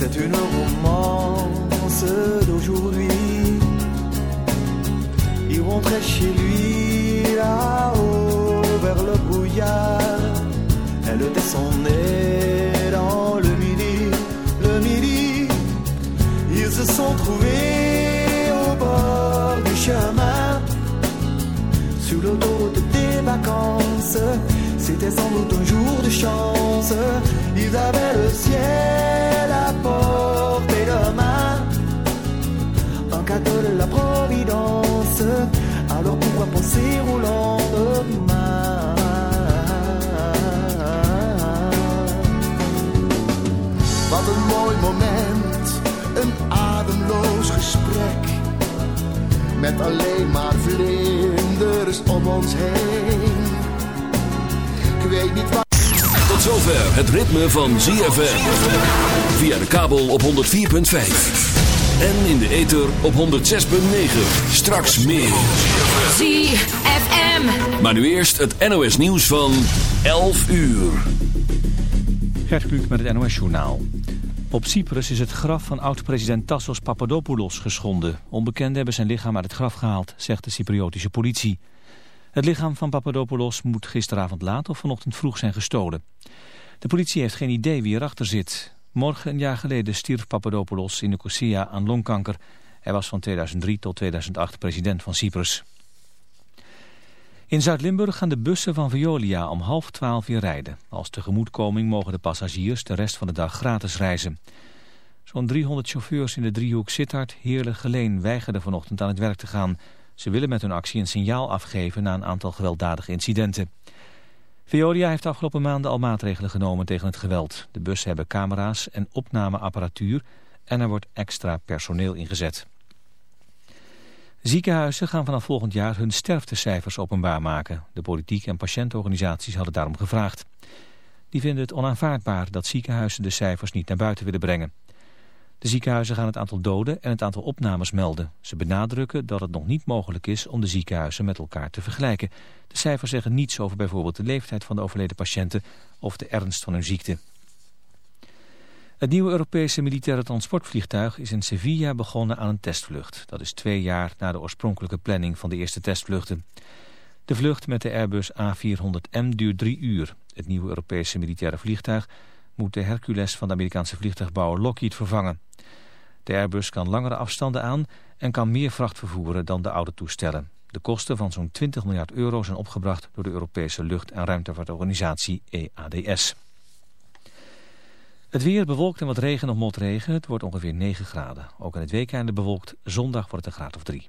C'est une romance d'aujourd'hui. Il rentrait chez lui là-haut vers le brouillard. Elle descendait dans le midi, le midi. Ils se sont trouvés au bord du chemin, sur l'autoroute des vacances. C'était sans doute un jour de chance. Ils avaient le ciel de la Providence. Alors pourquoi penser au lendemain Wat een mooi moment, een ademloos gesprek. Met alleen maar vlinders om ons heen. Ik weet niet waar. Tot zover het ritme van ZFM. Via de kabel op 104.5. En in de ether op 106.9. Straks meer. ZFM. Maar nu eerst het NOS nieuws van 11 uur. Gert Kluk met het NOS Journaal. Op Cyprus is het graf van oud-president Tassos Papadopoulos geschonden. Onbekenden hebben zijn lichaam uit het graf gehaald, zegt de Cypriotische politie. Het lichaam van Papadopoulos moet gisteravond laat of vanochtend vroeg zijn gestolen. De politie heeft geen idee wie erachter zit. Morgen een jaar geleden stierf Papadopoulos in Nicosia aan longkanker. Hij was van 2003 tot 2008 president van Cyprus. In Zuid-Limburg gaan de bussen van Veolia om half twaalf weer rijden. Als tegemoetkoming mogen de passagiers de rest van de dag gratis reizen. Zo'n 300 chauffeurs in de driehoek Sittard, Heerlen, Geleen weigerden vanochtend aan het werk te gaan. Ze willen met hun actie een signaal afgeven na een aantal gewelddadige incidenten. Veolia heeft de afgelopen maanden al maatregelen genomen tegen het geweld. De bussen hebben camera's en opnameapparatuur en er wordt extra personeel ingezet. Ziekenhuizen gaan vanaf volgend jaar hun sterftecijfers openbaar maken. De politiek en patiëntenorganisaties hadden daarom gevraagd. Die vinden het onaanvaardbaar dat ziekenhuizen de cijfers niet naar buiten willen brengen. De ziekenhuizen gaan het aantal doden en het aantal opnames melden. Ze benadrukken dat het nog niet mogelijk is om de ziekenhuizen met elkaar te vergelijken. De cijfers zeggen niets over bijvoorbeeld de leeftijd van de overleden patiënten of de ernst van hun ziekte. Het nieuwe Europese militaire transportvliegtuig is in Sevilla begonnen aan een testvlucht. Dat is twee jaar na de oorspronkelijke planning van de eerste testvluchten. De vlucht met de Airbus A400M duurt drie uur. Het nieuwe Europese militaire vliegtuig moet de Hercules van de Amerikaanse vliegtuigbouwer Lockheed vervangen. De Airbus kan langere afstanden aan en kan meer vracht vervoeren dan de oude toestellen. De kosten van zo'n 20 miljard euro zijn opgebracht door de Europese lucht- en ruimtevaartorganisatie EADS. Het weer bewolkt en wat regen of motregen. Het wordt ongeveer 9 graden. Ook in het weekende bewolkt. Zondag wordt het een graad of 3.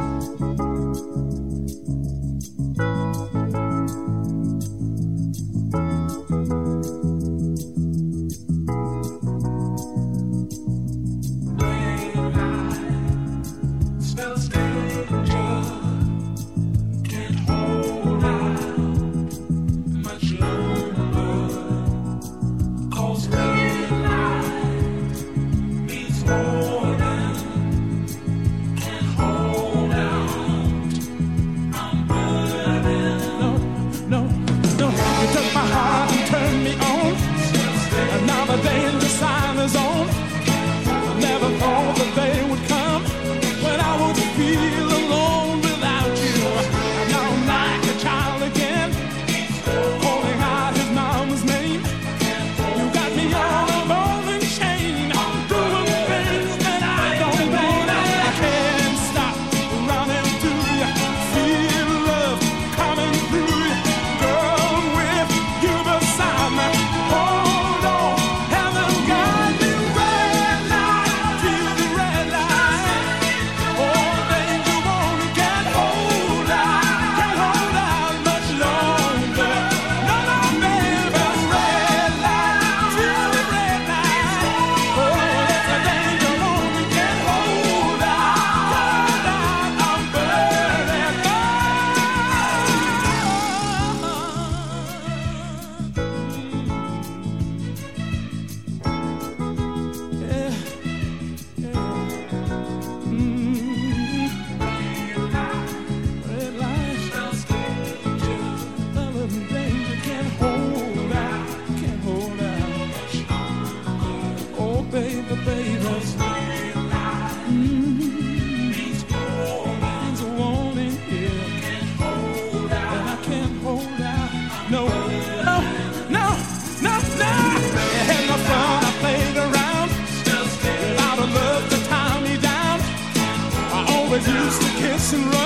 and run.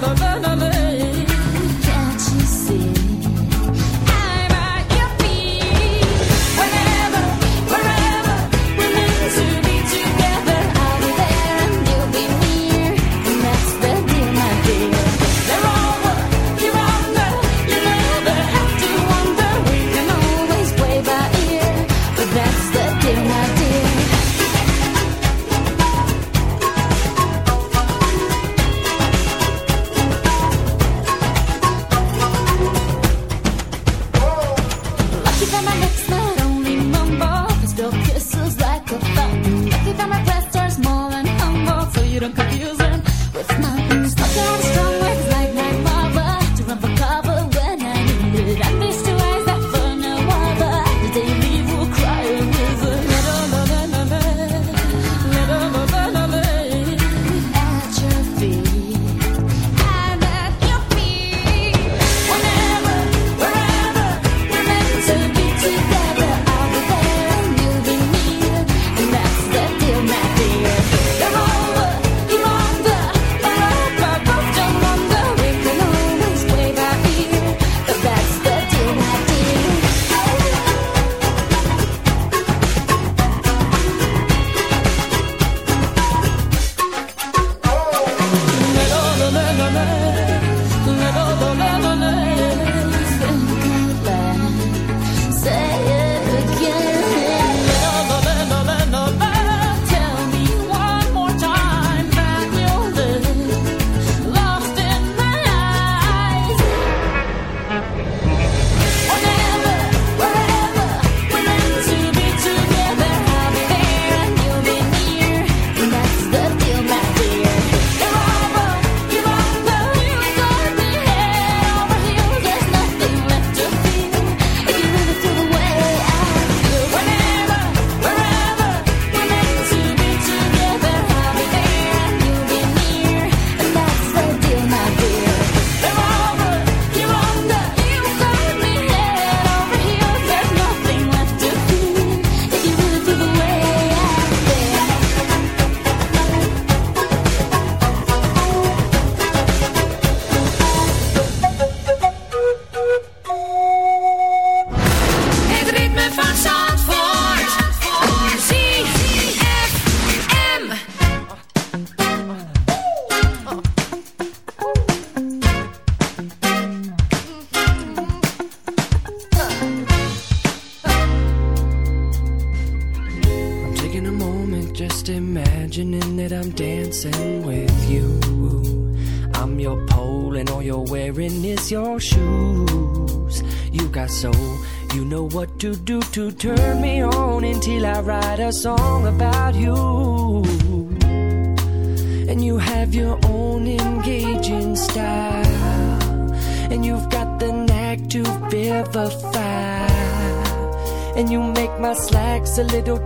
La la la.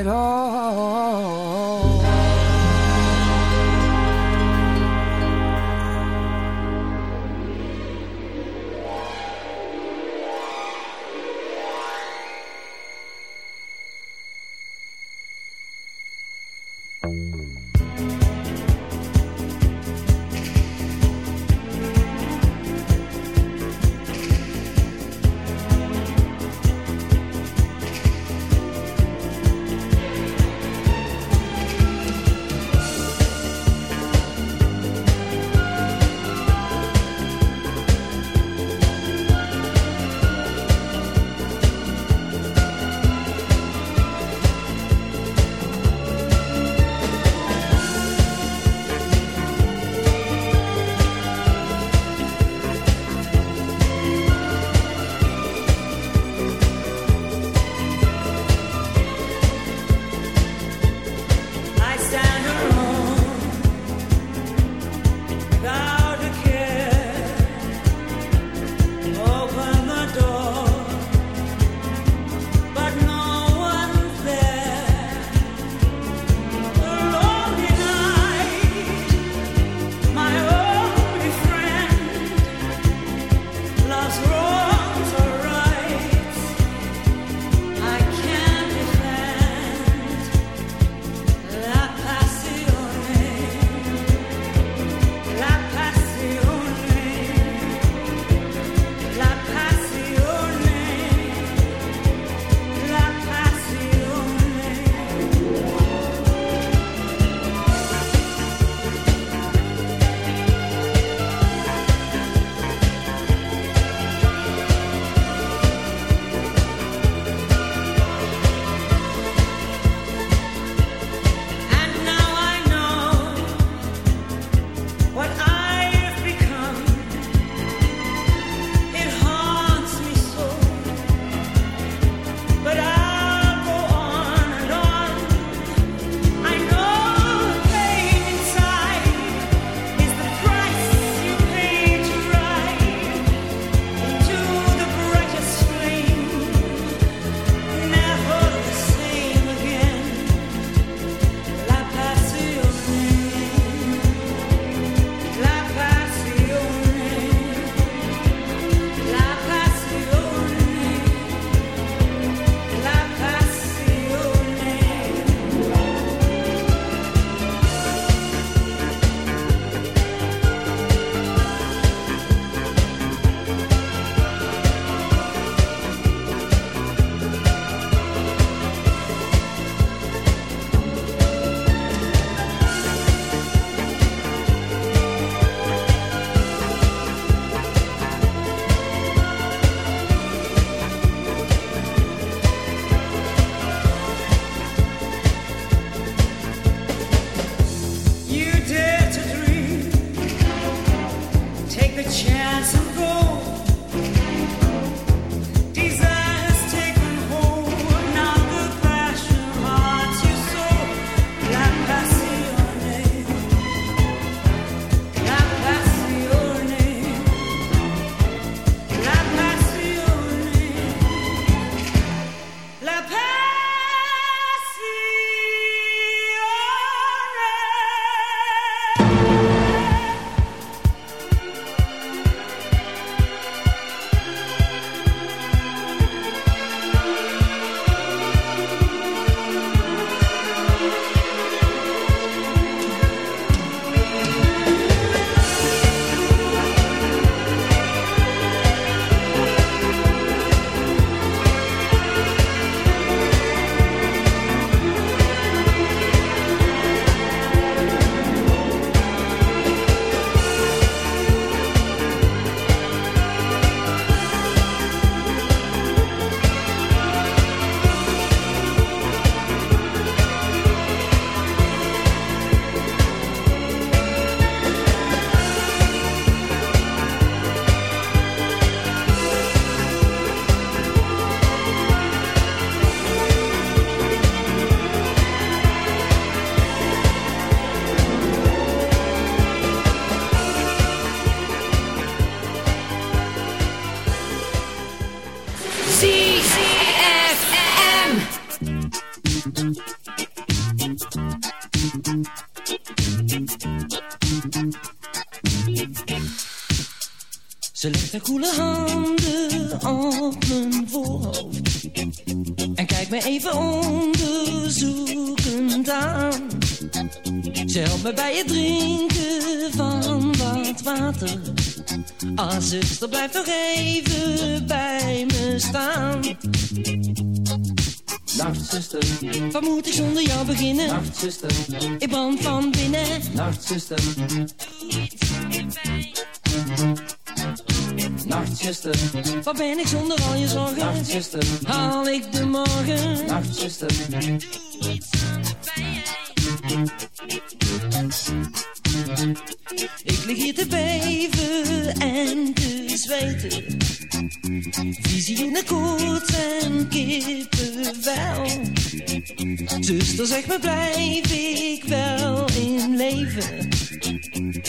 it all. Koele handen op mijn voorhoofd. En kijkt me even onderzoekend aan. Ze helpt me bij het drinken van wat water. Ah, zuster, blijf nog even bij me staan. Nachtzuster, wat moet ik zonder jou beginnen? Nachtzuster, ik brand van binnen. Nachtzuster, Nachtzuster, wat ben ik zonder al je zorgen? Nachtzuster, haal ik de morgen? Nachtzuster, ik lig hier te beven en te zweten. Visioenen, koorts en kippenvel. Zuster, zeg me, blijf ik wel in leven?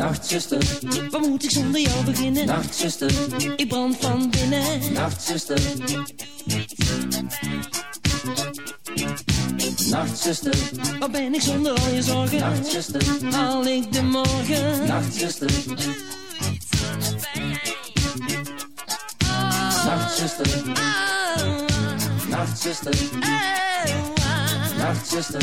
Nachtzuster, wat moet ik zonder jou beginnen? Nachtzuster, ik brand van binnen. Nachtzuster, Nachtzuster, wat ben ik zonder al je zorgen? Nachtzuster, haal ik de morgen? Nachtzuster, Nachtzuster, Nachtzuster, Nachtzuster,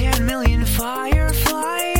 Ten million fireflies.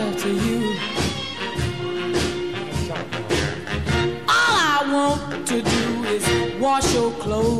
to you. All I want to do is wash your clothes.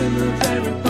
in the very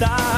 acreditar.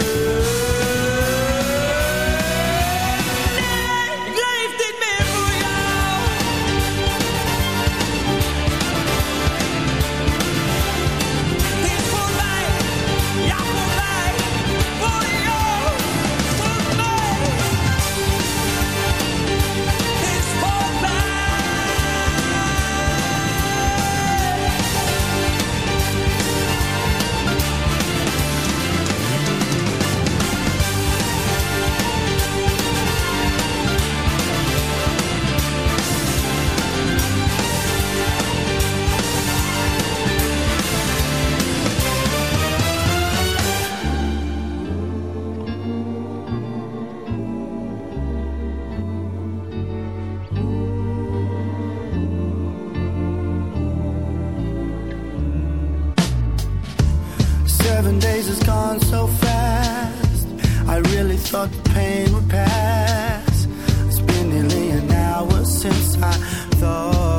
I thought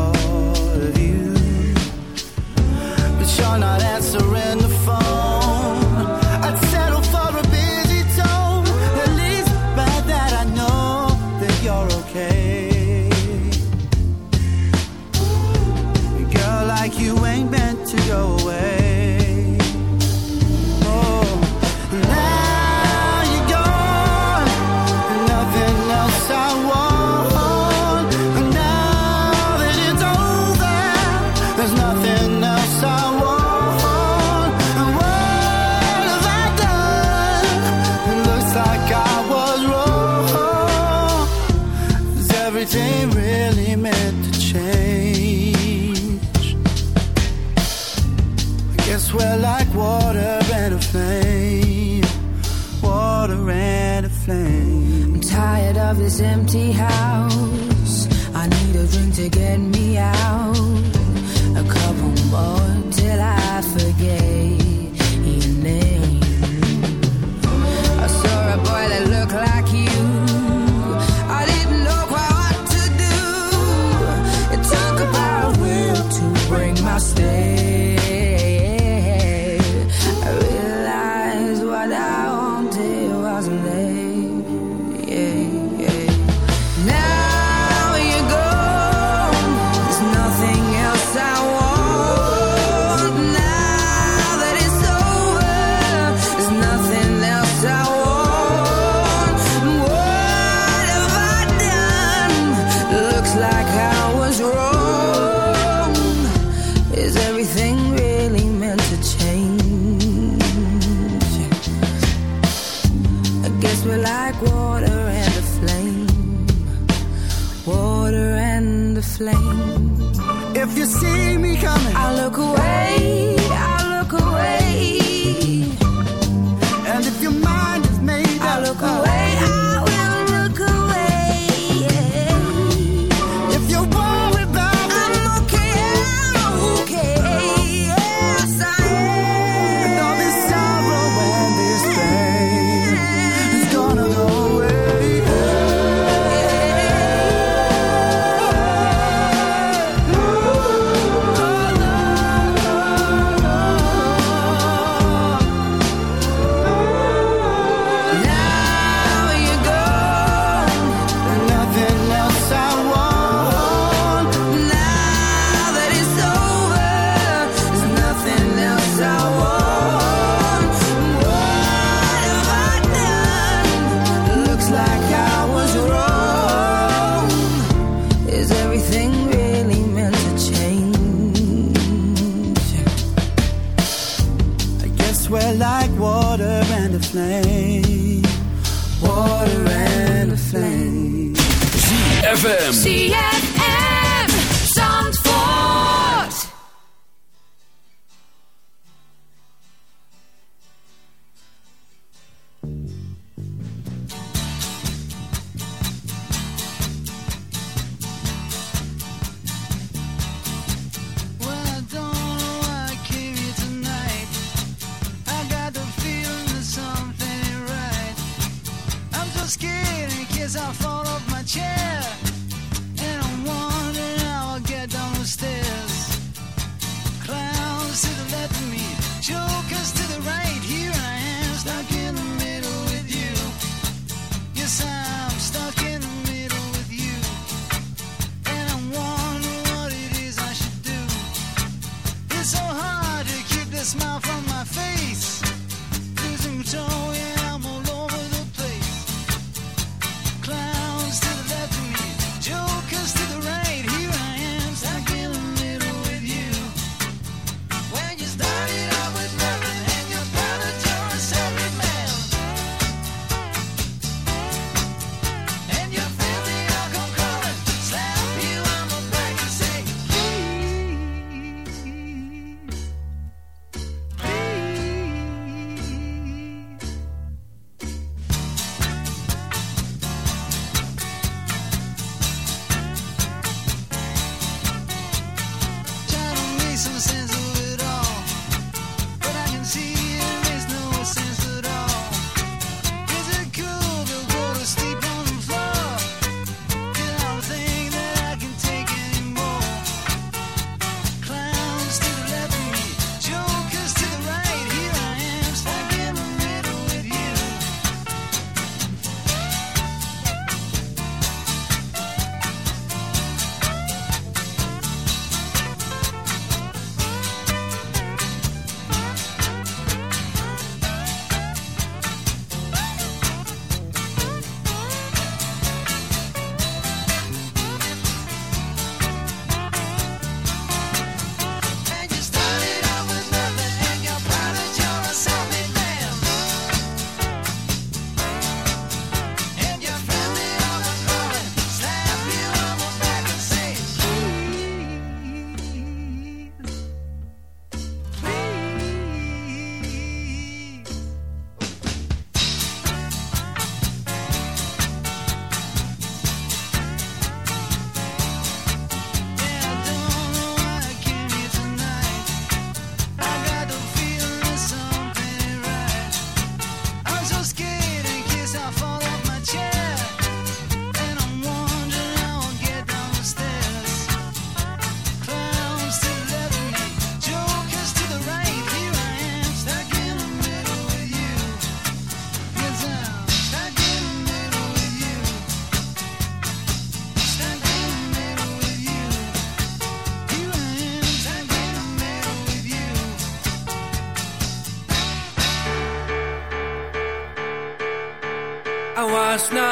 like water and a flame. Water and the flame. If you see me coming, I look away.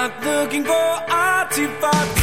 Not looking for artifacts